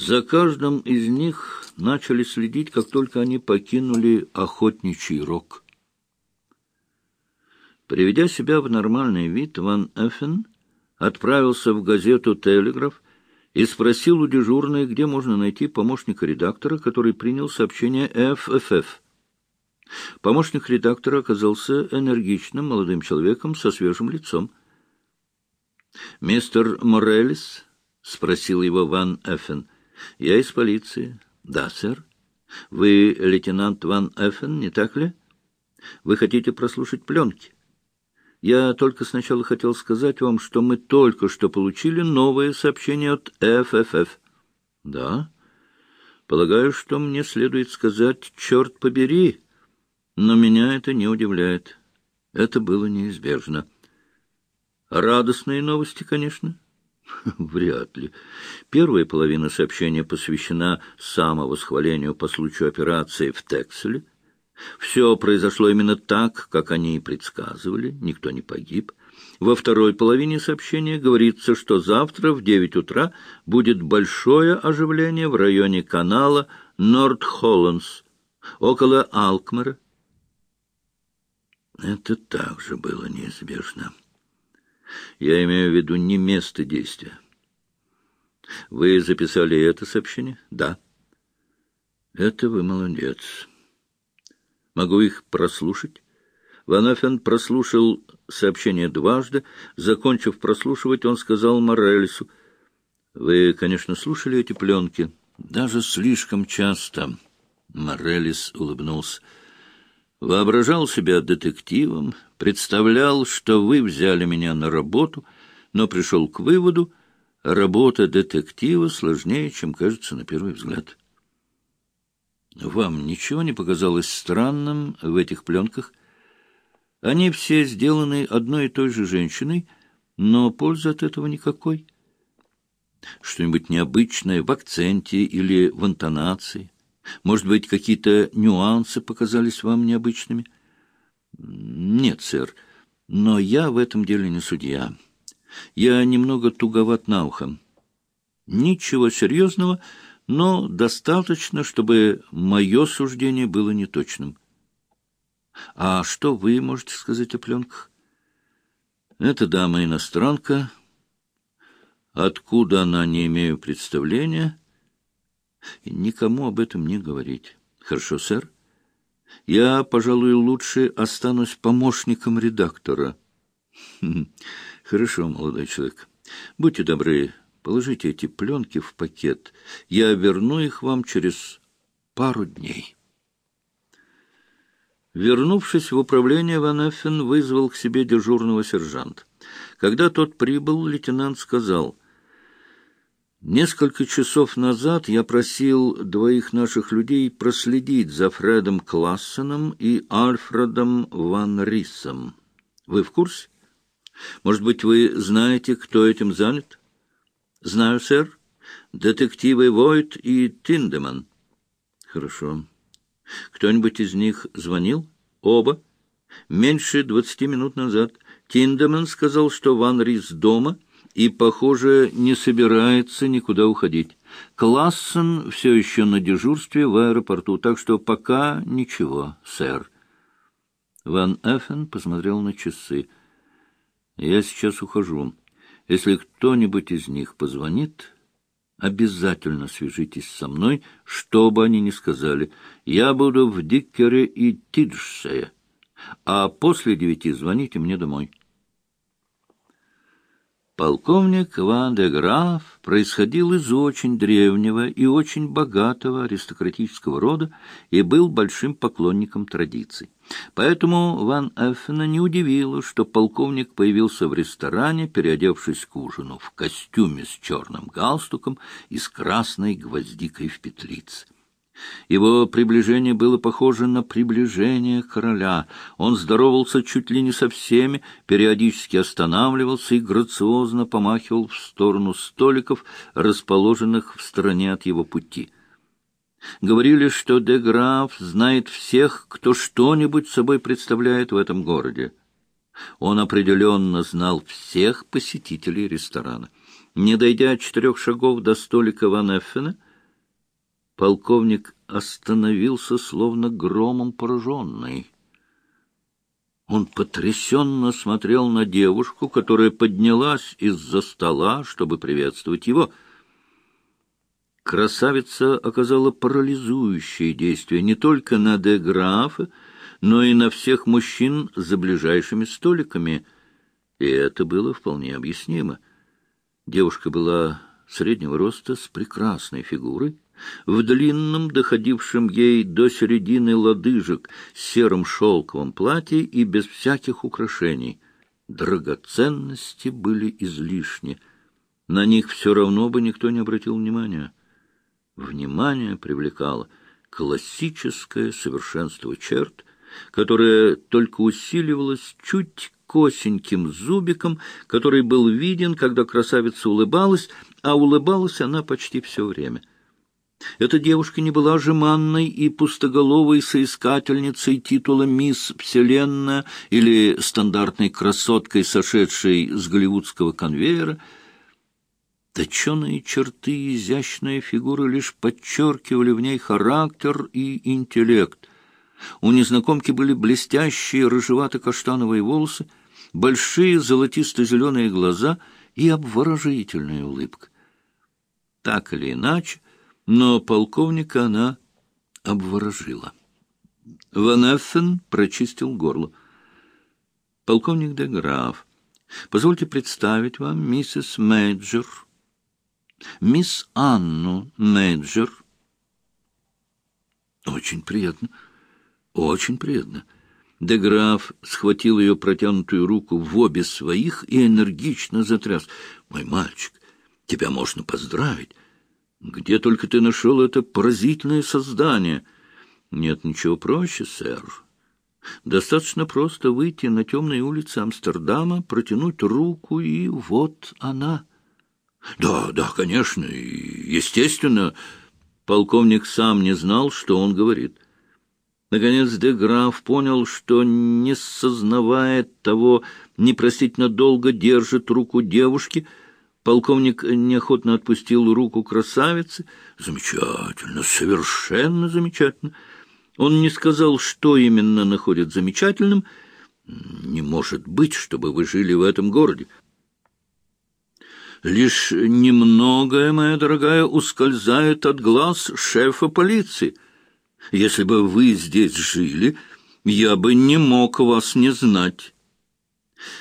За каждым из них начали следить, как только они покинули охотничий рог. Приведя себя в нормальный вид, Ван Эффен отправился в газету «Телеграф» и спросил у дежурной, где можно найти помощника редактора, который принял сообщение ФФФ. Помощник редактора оказался энергичным молодым человеком со свежим лицом. «Мистер Морелис?» — спросил его Ван Эффен. «Я из полиции». «Да, сэр». «Вы лейтенант Ван Эффен, не так ли? Вы хотите прослушать пленки?» Я только сначала хотел сказать вам, что мы только что получили новое сообщение от ФФФ. Да? Полагаю, что мне следует сказать «черт побери», но меня это не удивляет. Это было неизбежно. Радостные новости, конечно. Вряд ли. Первая половина сообщения посвящена самовосхвалению по случаю операции в Текселе. Все произошло именно так, как они и предсказывали, никто не погиб. Во второй половине сообщения говорится, что завтра в девять утра будет большое оживление в районе канала Норд-Холландс, около Алкмара. Это также было неизбежно. Я имею в виду не место действия. Вы записали это сообщение? Да. Это вы молодец. Могу их прослушать?» Ванафен прослушал сообщение дважды. Закончив прослушивать, он сказал Морельсу, «Вы, конечно, слушали эти пленки?» «Даже слишком часто», — Морелис улыбнулся. «Воображал себя детективом, представлял, что вы взяли меня на работу, но пришел к выводу, работа детектива сложнее, чем кажется на первый взгляд». Вам ничего не показалось странным в этих пленках? Они все сделаны одной и той же женщиной, но пользы от этого никакой. Что-нибудь необычное в акценте или в интонации? Может быть, какие-то нюансы показались вам необычными? Нет, сэр, но я в этом деле не судья. Я немного туговат на ухо. Ничего серьезного — но достаточно, чтобы мое суждение было неточным. А что вы можете сказать о пленках? Эта дама иностранка. Откуда она, не имею представления. Никому об этом не говорить. Хорошо, сэр. Я, пожалуй, лучше останусь помощником редактора. Хорошо, молодой человек. Будьте добры, Положите эти пленки в пакет. Я верну их вам через пару дней. Вернувшись в управление, Ван Эффен вызвал к себе дежурного сержанта. Когда тот прибыл, лейтенант сказал, «Несколько часов назад я просил двоих наших людей проследить за Фредом Классеном и Альфредом Ван Риссом. Вы в курсе? Может быть, вы знаете, кто этим занят?» — Знаю, сэр. Детективы Войт и Тиндеман. — Хорошо. Кто-нибудь из них звонил? — Оба. Меньше двадцати минут назад. Тиндеман сказал, что Ван Рис дома и, похоже, не собирается никуда уходить. Классен все еще на дежурстве в аэропорту, так что пока ничего, сэр. Ван Эффен посмотрел на часы. — Я сейчас ухожу. Если кто-нибудь из них позвонит, обязательно свяжитесь со мной, что бы они ни сказали. Я буду в Диккере и Тиджсее, а после девяти звоните мне домой. Полковник Ван де Граф происходил из очень древнего и очень богатого аристократического рода и был большим поклонником традиций. Поэтому Ван Эффена не удивило, что полковник появился в ресторане, переодевшись к ужину, в костюме с черным галстуком и с красной гвоздикой в петлице. Его приближение было похоже на приближение короля. Он здоровался чуть ли не со всеми, периодически останавливался и грациозно помахивал в сторону столиков, расположенных в стороне от его пути. Говорили, что де Граф знает всех, кто что-нибудь собой представляет в этом городе. Он определенно знал всех посетителей ресторана. Не дойдя четырех шагов до столика Ван Эффена, Полковник остановился, словно громом пораженный. Он потрясенно смотрел на девушку, которая поднялась из-за стола, чтобы приветствовать его. Красавица оказала парализующее действие не только на де Графа, но и на всех мужчин за ближайшими столиками, и это было вполне объяснимо. Девушка была среднего роста с прекрасной фигурой, в длинном, доходившем ей до середины лодыжек, сером шелковом платье и без всяких украшений. Драгоценности были излишни. На них все равно бы никто не обратил внимания. Внимание привлекало классическое совершенство черт, которое только усиливалось чуть косеньким зубиком, который был виден, когда красавица улыбалась, а улыбалась она почти все время. Эта девушка не была жеманной и пустоголовой соискательницей титула «Мисс Вселенная» или стандартной красоткой, сошедшей с голливудского конвейера. Точеные черты и изящная фигура лишь подчеркивали в ней характер и интеллект. У незнакомки были блестящие рыжевато-каштановые волосы, большие золотисто-зеленые глаза и обворожительная улыбка. Так или иначе, но полковника она обворожила. Ван Эффен прочистил горло. «Полковник де Граф, позвольте представить вам миссис Мэйджер, мисс Анну Мэйджер». «Очень приятно, очень приятно». Де Граф схватил ее протянутую руку в обе своих и энергично затряс. «Мой мальчик, тебя можно поздравить. Где только ты нашел это поразительное создание? Нет ничего проще, сэр. Достаточно просто выйти на темные улицы Амстердама, протянуть руку, и вот она. Да, да, конечно, естественно. Полковник сам не знал, что он говорит. Наконец де Граф понял, что, не сознавая того, непростительно долго держит руку девушки — Полковник неохотно отпустил руку красавицы. Замечательно, совершенно замечательно. Он не сказал, что именно находит замечательным. Не может быть, чтобы вы жили в этом городе. Лишь немногое, моя дорогая, ускользает от глаз шефа полиции. Если бы вы здесь жили, я бы не мог вас не знать.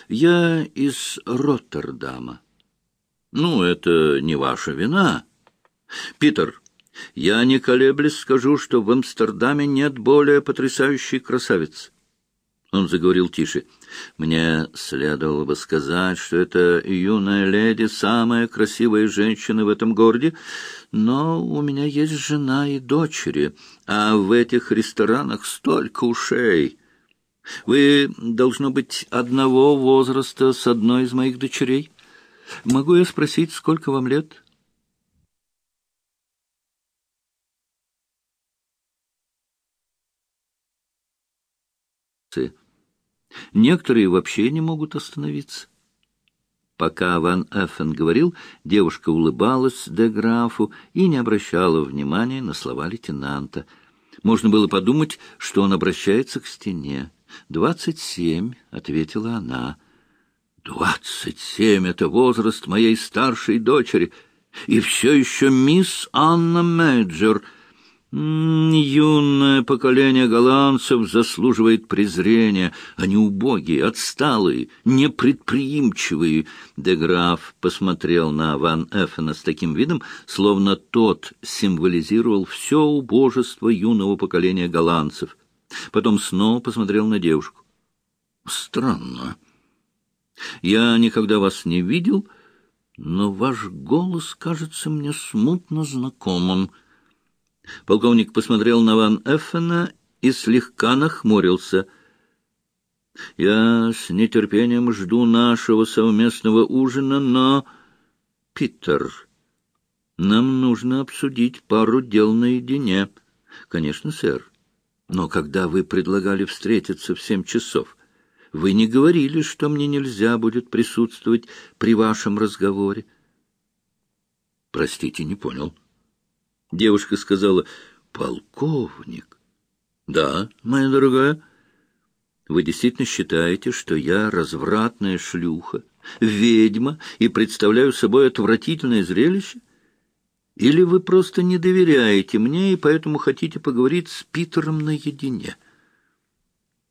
Я из Роттердама. Ну, это не ваша вина. Питер, я не колеблясь скажу, что в Амстердаме нет более потрясающей красавицы. Он заговорил тише. «Мне следовало бы сказать, что эта юная леди самая красивая женщина в этом городе, но у меня есть жена и дочери, а в этих ресторанах столько ушей. Вы, должно быть, одного возраста с одной из моих дочерей?» Могу я спросить, сколько вам лет? Некоторые вообще не могут остановиться. Пока Ван Эффен говорил, девушка улыбалась де графу и не обращала внимания на слова лейтенанта. Можно было подумать, что он обращается к стене. «Двадцать семь», — ответила она, — Двадцать семь — это возраст моей старшей дочери, и все еще мисс Анна Мэджер. Юное поколение голландцев заслуживает презрения. Они убогие, отсталые, непредприимчивые. Деграф посмотрел на Ван Эффена с таким видом, словно тот символизировал все убожество юного поколения голландцев. Потом снова посмотрел на девушку. «Странно». Я никогда вас не видел, но ваш голос кажется мне смутно знакомым. Полковник посмотрел на Ван Эффена и слегка нахмурился. Я с нетерпением жду нашего совместного ужина, но... Питер, нам нужно обсудить пару дел наедине. Конечно, сэр. Но когда вы предлагали встретиться в семь часов, вы не говорили, что мне нельзя будет присутствовать при вашем разговоре. Простите, не понял. Девушка сказала, «Полковник». «Да, моя дорогая». «Вы действительно считаете, что я развратная шлюха, ведьма и представляю собой отвратительное зрелище? Или вы просто не доверяете мне и поэтому хотите поговорить с Питером наедине?»